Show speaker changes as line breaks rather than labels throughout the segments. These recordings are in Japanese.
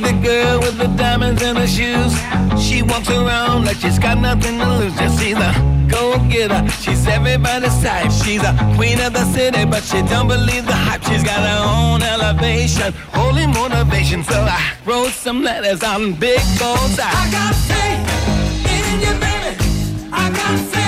the girl with the diamonds in her shoes. She walks around like she's got nothing to lose. Just see the go getter. She's everybody's type. She's a queen of the city, but she don't believe the hype. She's got her own elevation, holy motivation. So I wrote some letters on big goals. I, I got faith in you, baby. I got faith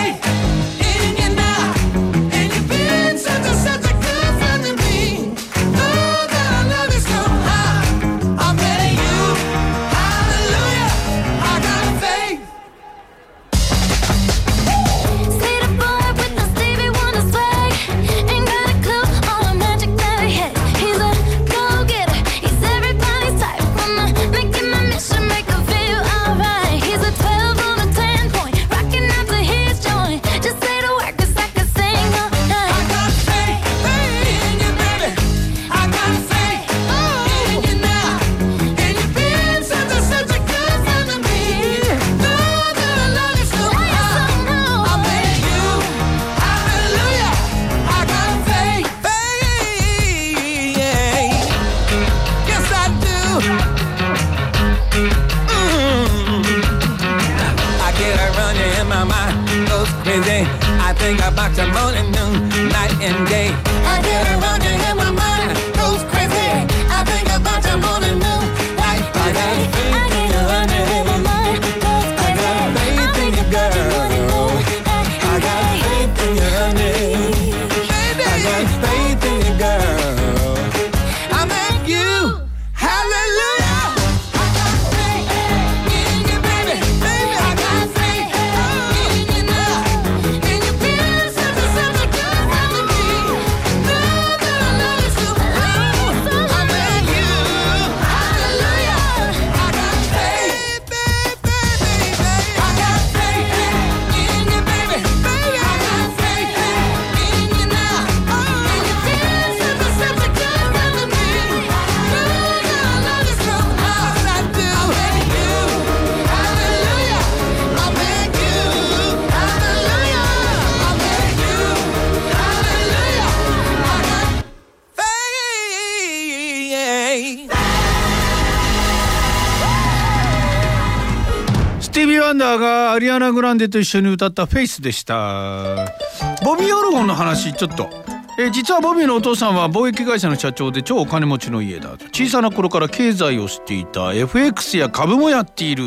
アリアナ・グランデと一緒に歌った「フェイス」でした。ボビー・オロゴンの話ちょっと。え実はボビーのお父さんは貿易会社の社長で超お金持ちの家だ小さな頃から経済をしていた FX や株もやっている。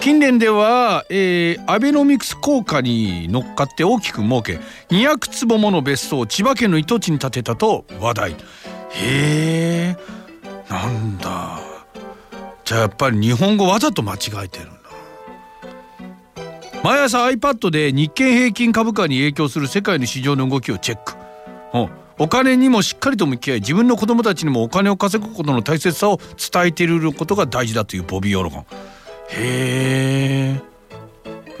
近年では、えーアベノミクス効果に乗っかって大きく儲け200坪もの別荘を千葉県の糸地に建てたと話題。へえなんだ。じゃあやっぱり日本語わざと間違えてる毎朝 iPad で日経平均株価に影響する世界の市場の動きをチェック。うんお金にもしっかりと向き合い自分の子供たちにもお金を稼ぐことの大切さを伝えていることが大事だというボビー・オロゴン。へえ。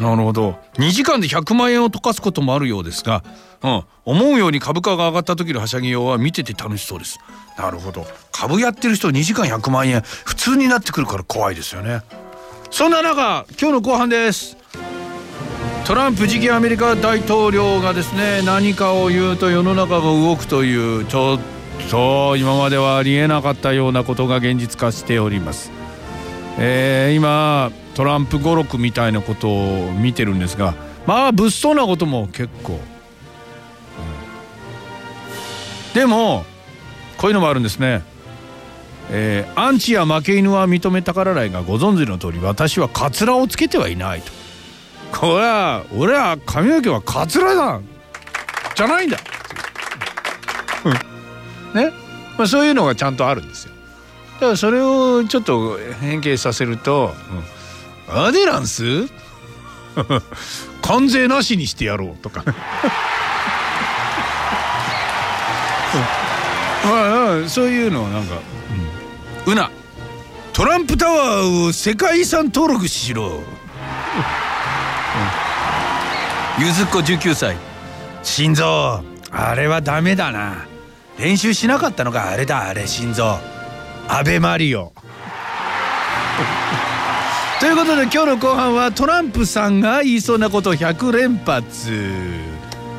なるほど。2時間で100万円を溶かすこともあるようですが、うん、思うように株価が上がった時のはしゃぎようは見てて楽しそうです。なるほど。株やってる人2時間100万円普通になってくるから怖いですよね。そんな中今日の後半です。トランプ次期アメリカ大統領がですね何かを言うと世の中が動くというちょっと今まではありえなかったようなことが現実化しております。えー今トランプ語録みたいなことを見てるんですがまあ物騒なことも結構、うんでもこういうのもあるんですね。えーアンチや負け犬は認めたからないがご存知の通り私はカツラをつけてはいないと。これは俺は髪の毛はカツラだ。じゃないんだ、ね、まあ、そういうのがちゃんとあるんですよ。だからそれをちょっと変形させると「うん。アデランス？関税なしにしてやろう」とか。うん。まあそういうのをなんか「うん、うな。トランプタワーを世界遺産登録しろ」ゆずっこ19歳。心臓あれはダメだな。練習しなかったのがあれだあれ心臓アベマリオ。ということで今日の後半はトランプさんが言いそうなこと100連発。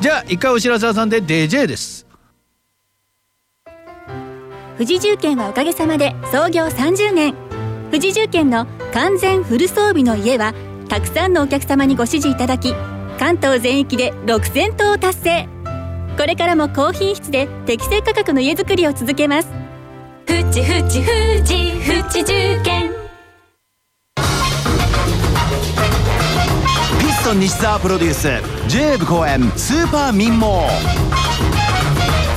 じゃあ一回お知らせ挟んで DJ です。
富士重建はおかげさまで創業30年。富士重建の完全フル装備の家はたくさんのお客様にご支持いただき関東全域で6000棟を達成。これからも高品質で適正価格の家づくりを続けます。
富士富士富士富士重建
ピストン西澤プロデュース。j 部公演。スーパー民網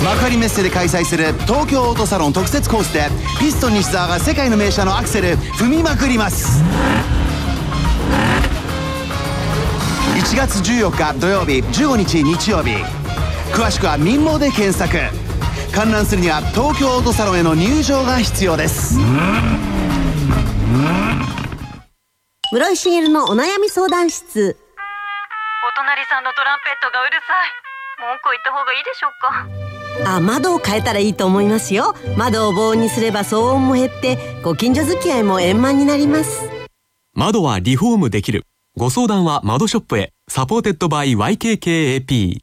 幕張メッセで開催する。東京オートサロン特設コースで。ピストン西澤が世界の名車のアクセル踏みまくります。1月14日土曜日15日日曜日。詳しくは民網で検索。観覧するには東京オートサロンへの入場が必要です。
室井滋のお悩み相談室。
お隣さんのトランペットがうるさい。文句言った方がいいでしょうか？
あ窓を変えたらいいと思いますよ。窓を防音にすれば騒音も減ってご近所付き合いも円満になります。
窓はリフォームできる。ご相談は窓ショップへ。 Supported by YKKAP。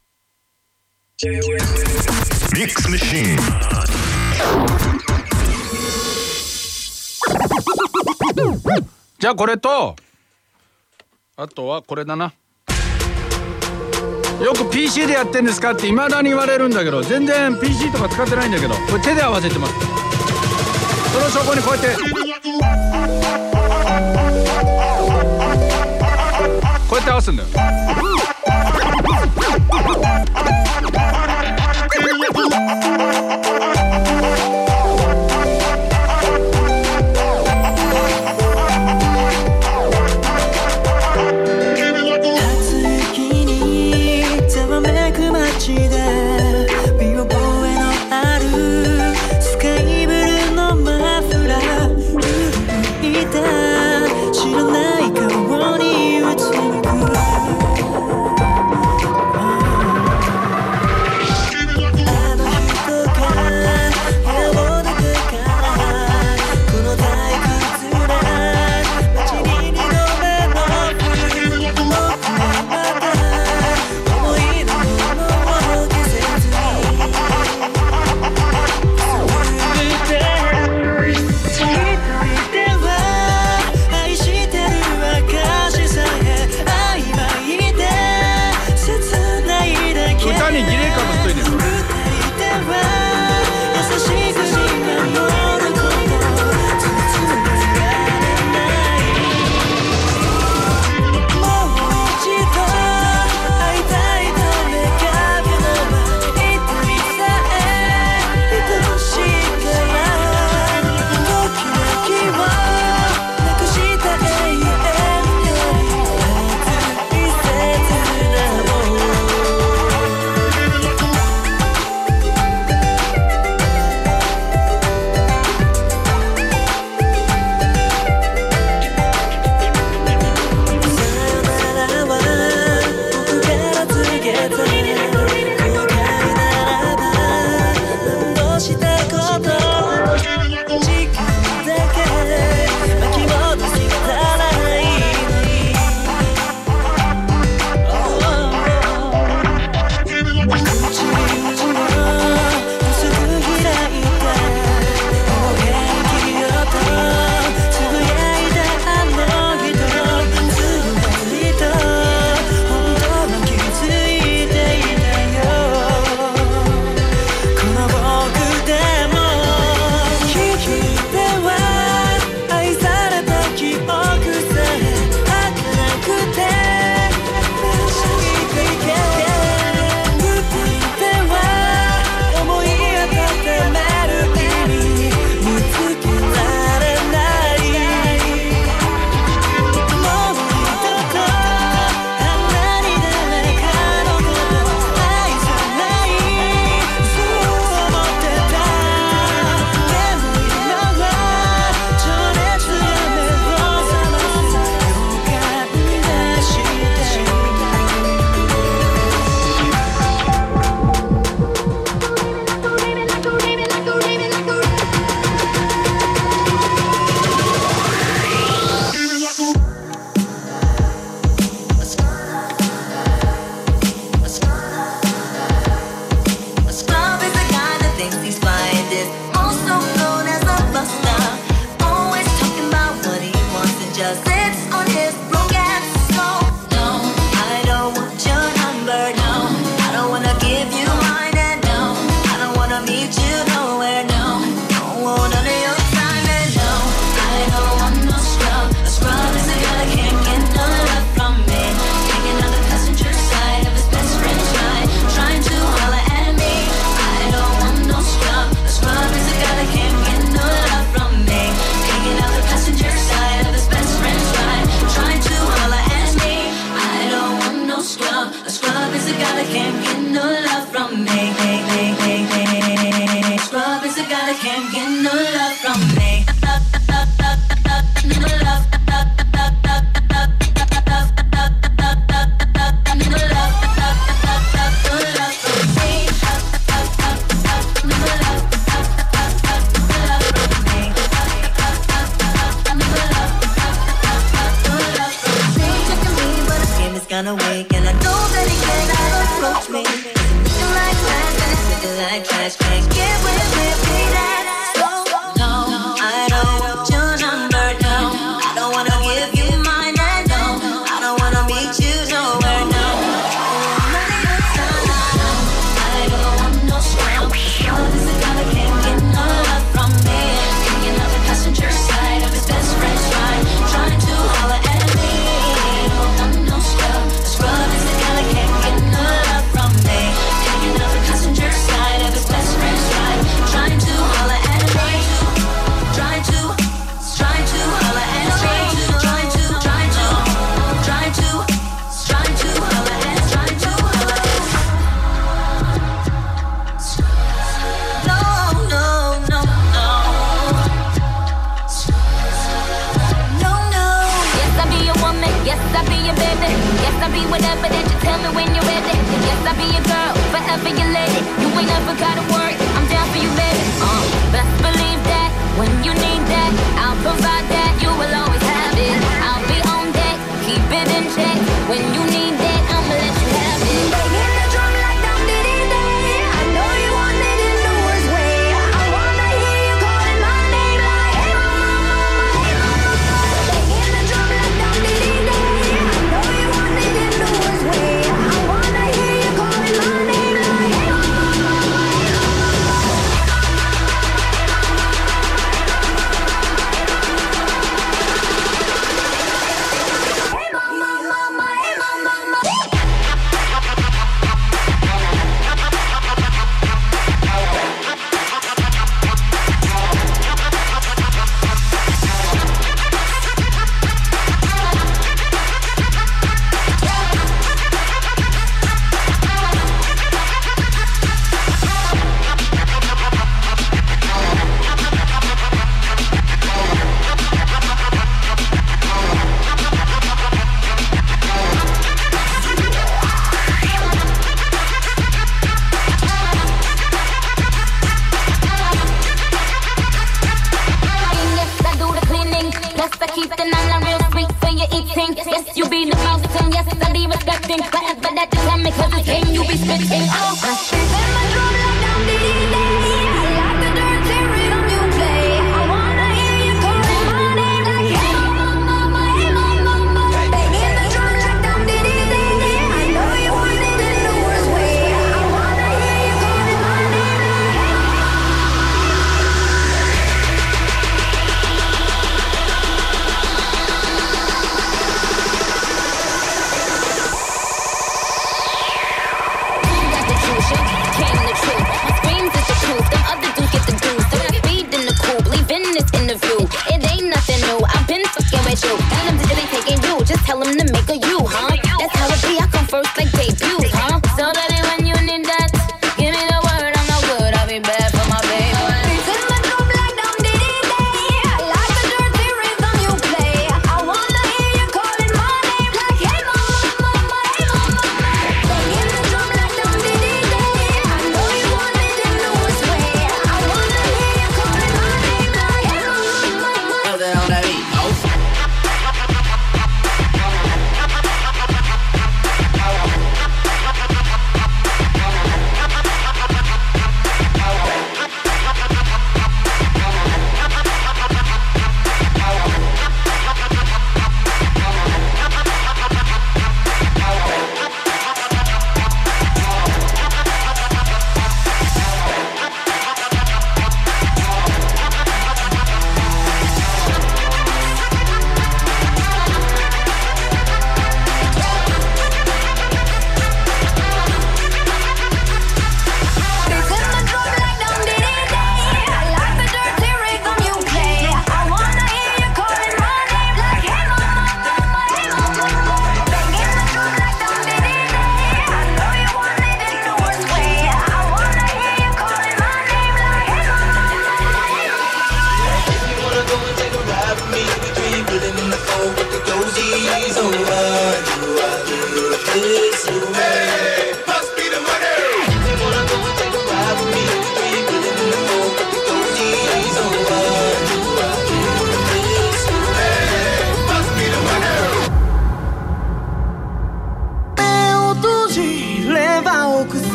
じゃあこれとあとはこれだなよく PC でやってんですかって未だに言われるんだけど全然 PC とか使ってないんだけどこれ手で合わせてますその証拠にこうやってこうやって合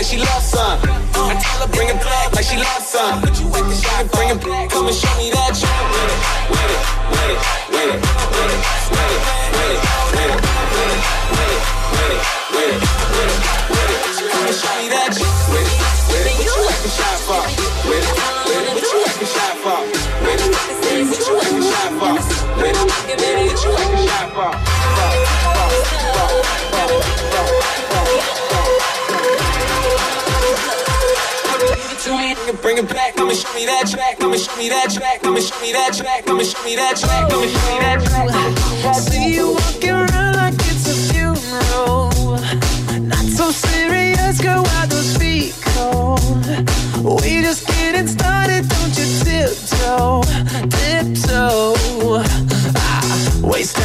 like she loves some. I tell her bring it back like she loves some. Put you at the shot? bring it back. Come and show me that you're with it, with it, with it, with it, with it, with it, with it, with it, with it, with it. that track, come and show me that track, come and show me that track, come and show me that track, come and show me that track.
See you walking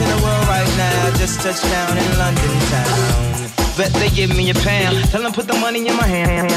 in the
world right now
just touched down in London town. Bet they give me a pound. Tell them put the money in my hand.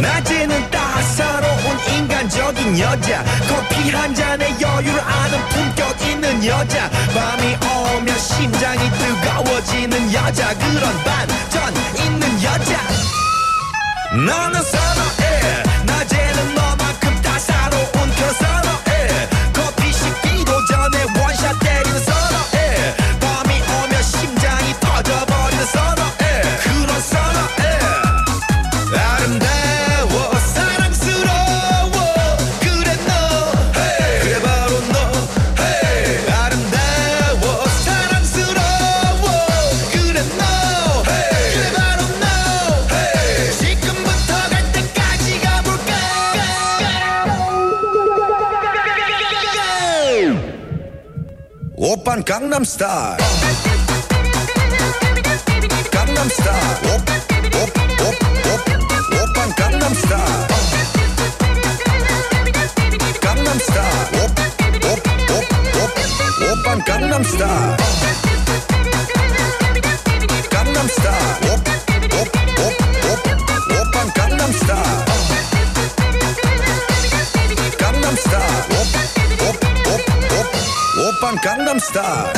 낮에는 따사로운 인간적인 여자. 커피 한 잔에 여유를 아는 품격 있는 여자. 밤이 오면 심장이 뜨거워지는 여자. 그런 반전 있는 여자. 나는 선어해. 낮에는 너만큼 따사로운 그 선어
오빤 Gangnam Style. Gangnam Style. 오, 오, 오, 오, 오빤 Gangnam Style. Gangnam Style. 오, 오, 오, 오, 오빤 Gangnam Style. Gangnam Gangnam Style.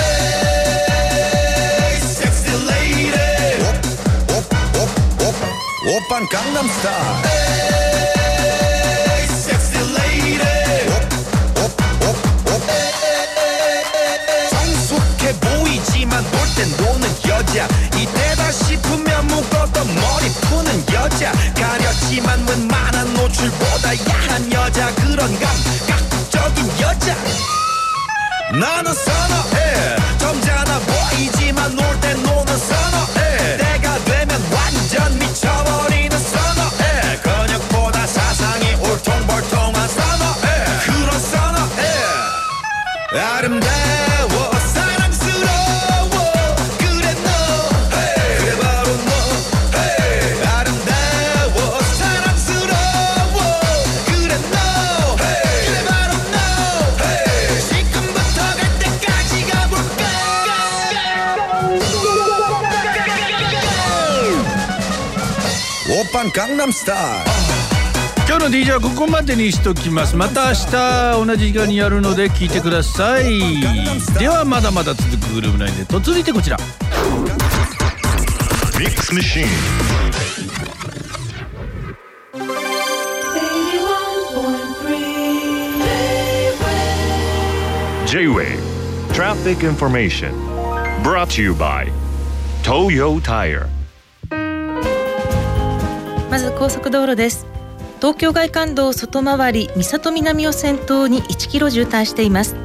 Sexy lady.
오, 오, 오, 오빤 Gangnam Style.
Sexy lady. 성숙해 보이지만 놀땐 노는 여자. 이때다 싶으면 묶었던 머리 푸는 여자. 가렸지만 웬만한 노출보다 야한 여자. 그런 감각적인 여자 나는 선어해. 점잖아 보이지만 놀 때 노는 선어해. 때가 되면 완전
미쳐버리는 선어해. 근육보다 사상이 울퉁불퉁한 선어해. 그런 선어해. 아름다운 Gangnam
今日の DJ はここまでにしときます。また明日同じ時間にやるので聞いてください。ではまだまだ続く GROOVE LINE Z 続いてこちら。
ミックスマシーン Traffic Information brought to you by 東
まず高速道路です。東京外環道外回り三郷南を先頭に1キロ渋滞しています。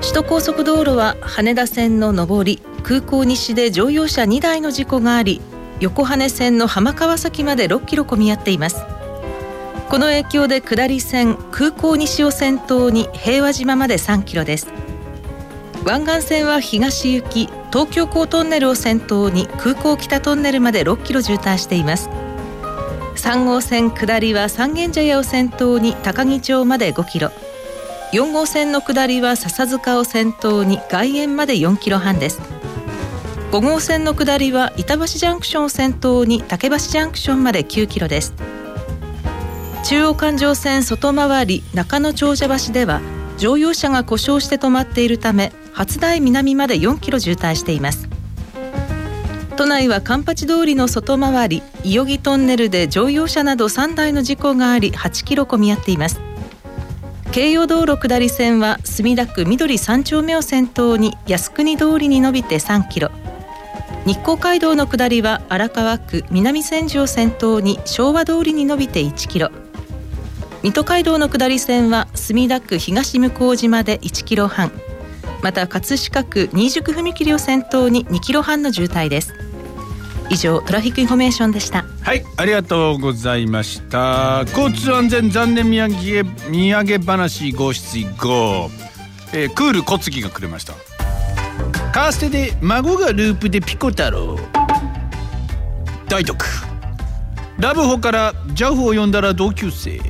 首都高速道路は羽田線の上り空港西で乗用車2台の事故があり横羽線の浜川崎まで6キロ混み合っています。この影響で下り線空港西を先頭に平和島まで3キロです。湾岸線は東行き東京港トンネルを先頭に空港北トンネルまで6キロ渋滞しています。3号線下りは三軒茶屋を先頭に高木町まで5キロ。4号線の下りは笹塚を先頭に外苑まで4キロ半です。5号線の下りは板橋ジャンクションを先頭に竹橋ジャンクションまで9キロです。中央環状線外回り中野長者橋では乗用車が故障して止まっているため初台南まで4キロ渋滞しています。都内は環八通りの外回り伊予木トンネルで乗用車など3台の事故があり8キロ混み合っています。京葉道路下り線は墨田区緑3丁目を先頭に靖国通りに伸びて3キロ。日光街道の下りは荒川区南千住を先頭に昭和通りに伸びて1キロ。水戸街道の下り線は墨田区東向島で1キロ半。また葛飾区新宿踏切を先頭に2キロ半の渋滞です。以上 Traffic Information でした。
はいありがとうございました。交通安全残念土産土産話五七五、えー、クール小杉がくれました。カーステで孫がループでピコ太郎。大徳。ラブホからジャフを呼んだら同級生。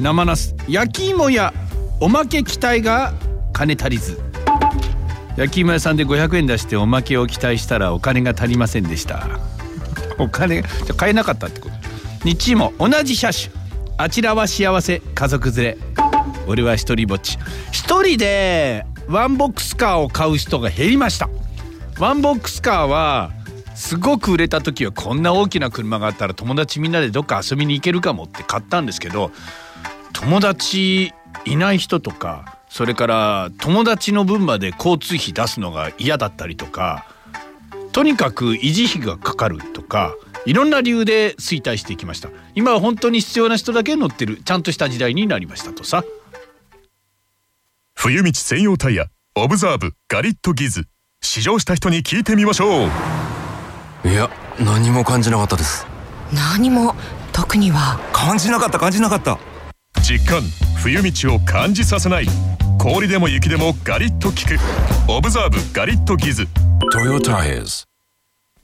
生ナス焼き芋やおまけ期待が金足りず。焼き芋屋さんで500円出しておまけを期待したらお金が足りませんでした。お金じゃ買えなかったってこと？日も同じ車種。あちらは幸せ家族連れ。俺は一人ぼっち。一人でワンボックスカーを買う人が減りました。ワンボックスカーはすごく売れた時はこんな大きな車があったら友達みんなでどっか遊びに行けるかもって買ったんですけど友達いない人とかそれから友達の分まで交通費出すのが嫌だったりとかとにかく維持費がかかるとかいろんな理由で衰退していきました。今は本当に必要な人だけ乗ってるちゃんとした時代になりましたとさ。
冬道専用タイヤオブザーブガリットギズ試乗した人に聞いてみましょう。
いや何も感じなかったです。
何も？特には？
感じなかった感じなかった。
実感冬道を感じさせない氷でも雪でもガリッと効く。オブザーブガリットギズ。
トヨタイズ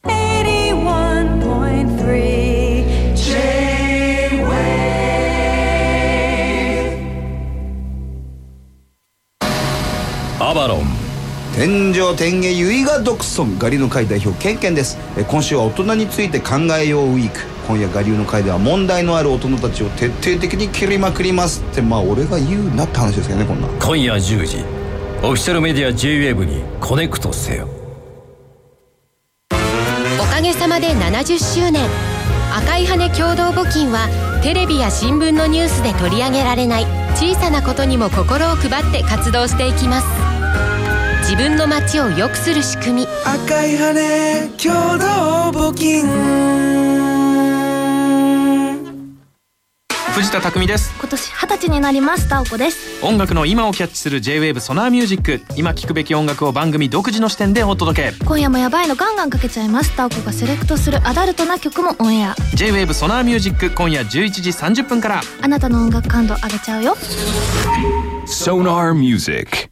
81.3 J-Way
アバロン。
天上天下唯我独尊。我流の会代表ケンケンです。え今週は大人について考えようウィーク今夜我流の会では問題のある大人たちを徹底的に切りまくりますってまあ俺が言うなって話ですけどねこんな。ん
今夜10時オフィシャルメディア JWAVE にコネクトせよ。
おかげさまで70周年。赤い羽共同募金はテレビや新聞のニュースで取り上げられない。小さなことにも心を配って活動していきます。自分の街を良くする仕組み。
赤い羽共同募金
藤田匠です。
今年二十歳になります。タオコです。
音楽の今をキャッチする J-WAVE ソナーミュージック今聴くべき音楽を番組独自の視点でお届け。
今夜もヤバいのガンガンかけちゃいます。タオコがセレクトするアダルトな曲もオンエア。
J-WAVE ソナーミュージック今夜11時30分から。
あなたの音楽感度上げちゃうよ。
Sonar Music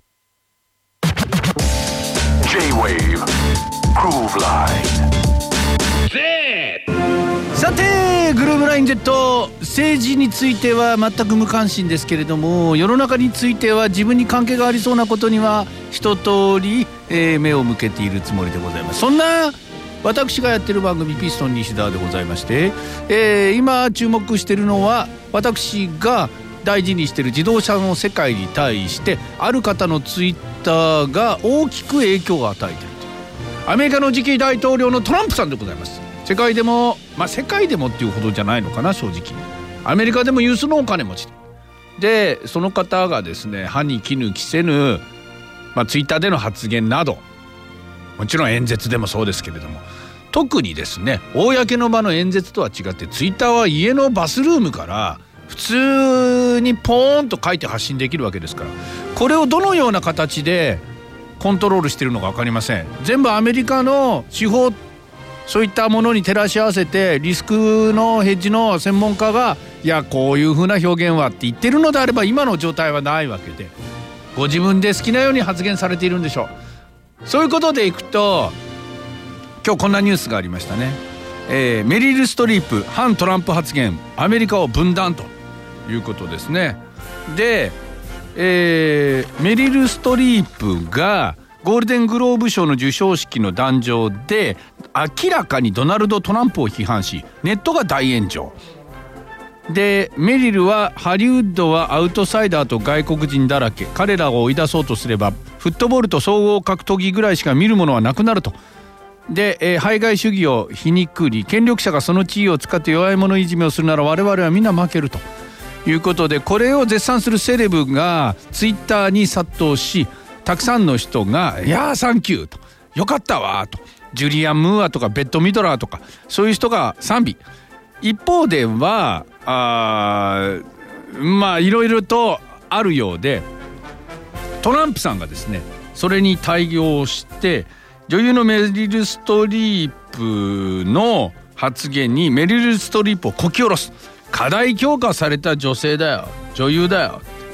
J-Wave Groove Line
さてグルーブライン Z 政治については全く無関心ですけれども世の中については自分に関係がありそうなことには一通り、えー目を向けているつもりでございます。そんな私がやってる番組ピストン西田でございまして、えー今注目してるのは私が大事にしてる自動車の世界に対してある方のツイッターが大きく影響を与えていると。アメリカの次期大統領のトランプさんでございます。世界でもまあ世界でもっていうほどじゃないのかな正直。アメリカでも有数のお金持ち。でその方がですね歯に衣着せぬ、まあ、ツイッターでの発言など。もちろん演説でもそうですけれども。特にですね公の場の演説とは違ってツイッターは家のバスルームから普通にポーンと書いて発信できるわけですから。これをどのような形でコントロールしてるのか分かりません。全部アメリカの司法そういったものに照らし合わせてリスクのヘッジの専門家がいやこういうふうな表現はって言ってるのであれば今の状態はないわけでご自分で好きなように発言されているんでしょう。そういうことでいくと今日こんなニュースがありましたね、えーメリル・ストリープ反トランプ発言アメリカを分断ということですね。で、えーメリル・ストリープがゴールデングローブ賞の授賞式の壇上で明らかにドナルド・トランプを批判しネットが大炎上。でメリルはハリウッドはアウトサイダーと外国人だらけ。彼らを追い出そうとすればフットボールと総合格闘技ぐらいしか見るものはなくなると。で、えー排外主義を皮肉り権力者がその地位を使って弱い者いじめをするなら我々はみんな負けるということでこれを絶賛するセレブがツイッターに殺到したくさんの人が「いやーサンキュー」と「よかったわ」と。ジュリアン・ムーアとかベッド・ミドラーとか。そういう人が賛美。一方ではあーまあいろいろとあるようでトランプさんがですねそれに対応して女優のメリル・ストリープの発言にメリル・ストリープをこき下ろす。過大強化された女性だよ。女優だよ